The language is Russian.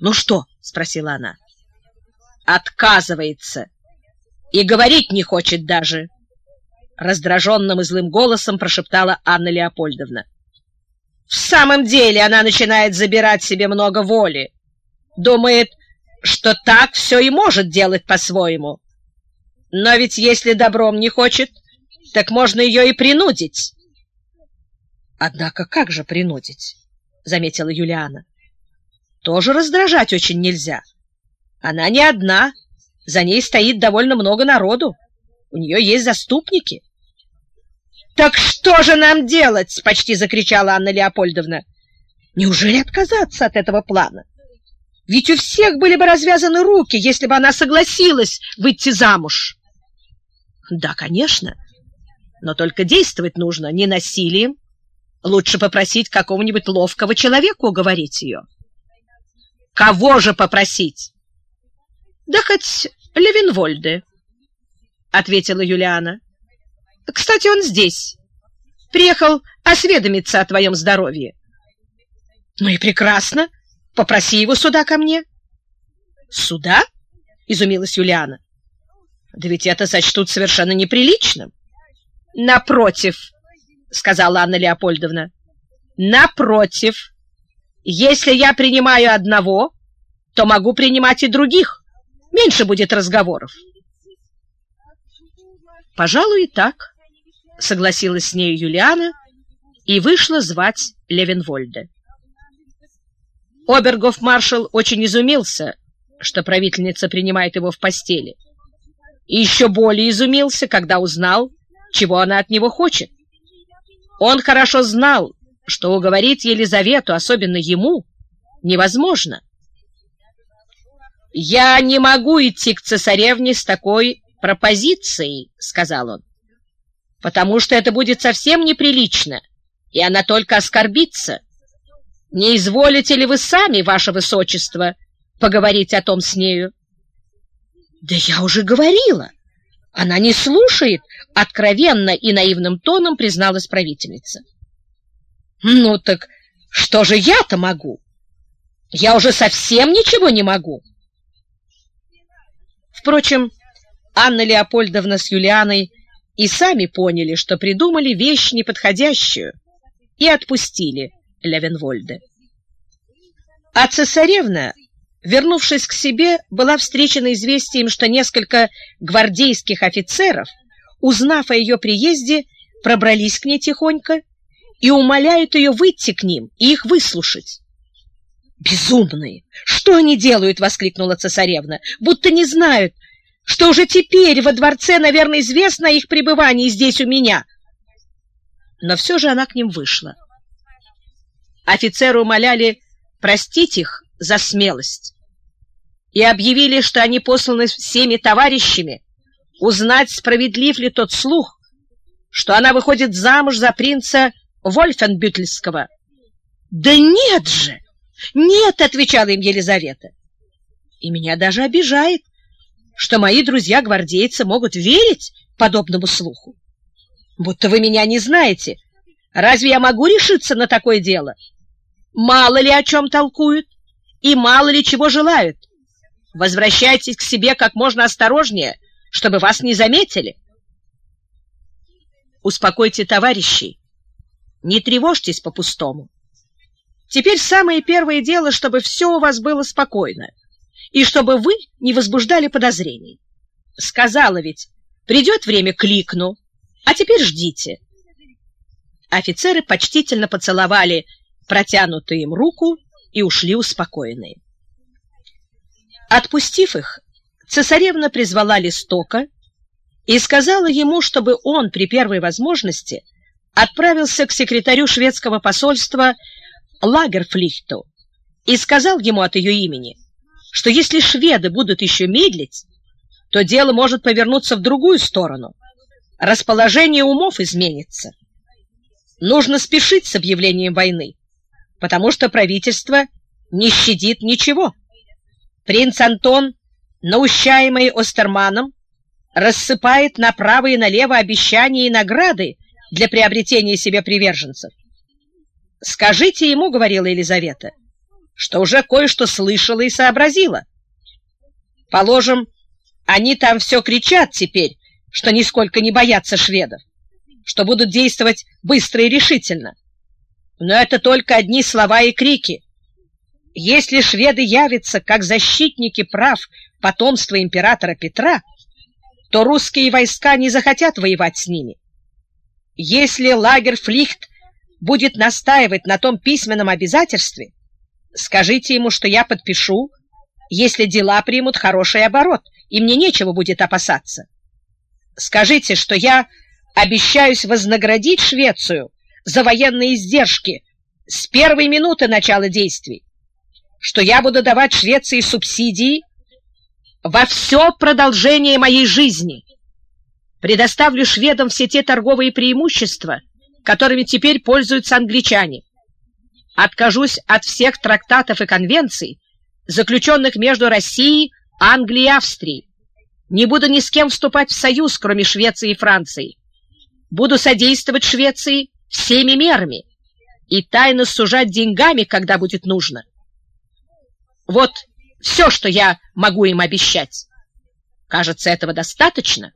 «Ну что?» — спросила она. «Отказывается и говорить не хочет даже!» Раздраженным и злым голосом прошептала Анна Леопольдовна. «В самом деле она начинает забирать себе много воли. Думает, что так все и может делать по-своему. Но ведь если добром не хочет, так можно ее и принудить». «Однако как же принудить?» — заметила Юлиана тоже раздражать очень нельзя. Она не одна, за ней стоит довольно много народу. У нее есть заступники. «Так что же нам делать?» — почти закричала Анна Леопольдовна. «Неужели отказаться от этого плана? Ведь у всех были бы развязаны руки, если бы она согласилась выйти замуж». «Да, конечно, но только действовать нужно не насилием. Лучше попросить какого-нибудь ловкого человека уговорить ее». Кого же попросить? Да хоть Левинвольде, ответила Юлиана. Кстати, он здесь. Приехал осведомиться о твоем здоровье. Ну и прекрасно. Попроси его сюда ко мне. Сюда? Изумилась Юлиана. Да ведь это сочтут совершенно неприличным. Напротив, сказала Анна Леопольдовна. Напротив. Если я принимаю одного, то могу принимать и других. Меньше будет разговоров. Пожалуй, и так, согласилась с нею Юлиана и вышла звать Левенвольда. Обергов-маршал очень изумился, что правительница принимает его в постели, и еще более изумился, когда узнал, чего она от него хочет. Он хорошо знал, что уговорить Елизавету, особенно ему, невозможно. «Я не могу идти к цесаревне с такой пропозицией», — сказал он, «потому что это будет совсем неприлично, и она только оскорбится. Не изволите ли вы сами, ваше высочество, поговорить о том с нею?» «Да я уже говорила. Она не слушает», — откровенно и наивным тоном призналась правительница. Ну так что же я-то могу? Я уже совсем ничего не могу. Впрочем, Анна Леопольдовна с Юлианой и сами поняли, что придумали вещь неподходящую, и отпустили Левенвольде. А цесаревна, вернувшись к себе, была встречена известием, что несколько гвардейских офицеров, узнав о ее приезде, пробрались к ней тихонько и умоляют ее выйти к ним и их выслушать. «Безумные! Что они делают?» — воскликнула цесаревна. «Будто не знают, что уже теперь во дворце, наверное, известно о их пребывании здесь у меня». Но все же она к ним вышла. Офицеры умоляли простить их за смелость и объявили, что они посланы всеми товарищами узнать, справедлив ли тот слух, что она выходит замуж за принца Вольфенбютельского. «Да нет же! Нет!» — отвечала им Елизавета. «И меня даже обижает, что мои друзья-гвардейцы могут верить подобному слуху. Будто вы меня не знаете. Разве я могу решиться на такое дело? Мало ли о чем толкуют и мало ли чего желают. Возвращайтесь к себе как можно осторожнее, чтобы вас не заметили. Успокойте товарищей не тревожьтесь по-пустому. Теперь самое первое дело, чтобы все у вас было спокойно, и чтобы вы не возбуждали подозрений. Сказала ведь, придет время, кликну, а теперь ждите. Офицеры почтительно поцеловали протянутую им руку и ушли успокоенные. Отпустив их, цесаревна призвала Листока и сказала ему, чтобы он при первой возможности отправился к секретарю шведского посольства Лагерфлихту и сказал ему от ее имени, что если шведы будут еще медлить, то дело может повернуться в другую сторону. Расположение умов изменится. Нужно спешить с объявлением войны, потому что правительство не щадит ничего. Принц Антон, наущаемый Остерманом, рассыпает направо и налево обещания и награды для приобретения себе приверженцев. «Скажите ему, — говорила Елизавета, — что уже кое-что слышала и сообразила. Положим, они там все кричат теперь, что нисколько не боятся шведов, что будут действовать быстро и решительно. Но это только одни слова и крики. Если шведы явятся как защитники прав потомства императора Петра, то русские войска не захотят воевать с ними. Если лагерь Флихт будет настаивать на том письменном обязательстве, скажите ему, что я подпишу, если дела примут хороший оборот, и мне нечего будет опасаться. Скажите, что я обещаюсь вознаградить Швецию за военные издержки с первой минуты начала действий, что я буду давать Швеции субсидии во все продолжение моей жизни, предоставлю шведам все те торговые преимущества, которыми теперь пользуются англичане, откажусь от всех трактатов и конвенций, заключенных между Россией, Англией и Австрией, не буду ни с кем вступать в союз, кроме Швеции и Франции, буду содействовать Швеции всеми мерами и тайно сужать деньгами, когда будет нужно. Вот все, что я могу им обещать. Кажется, этого достаточно.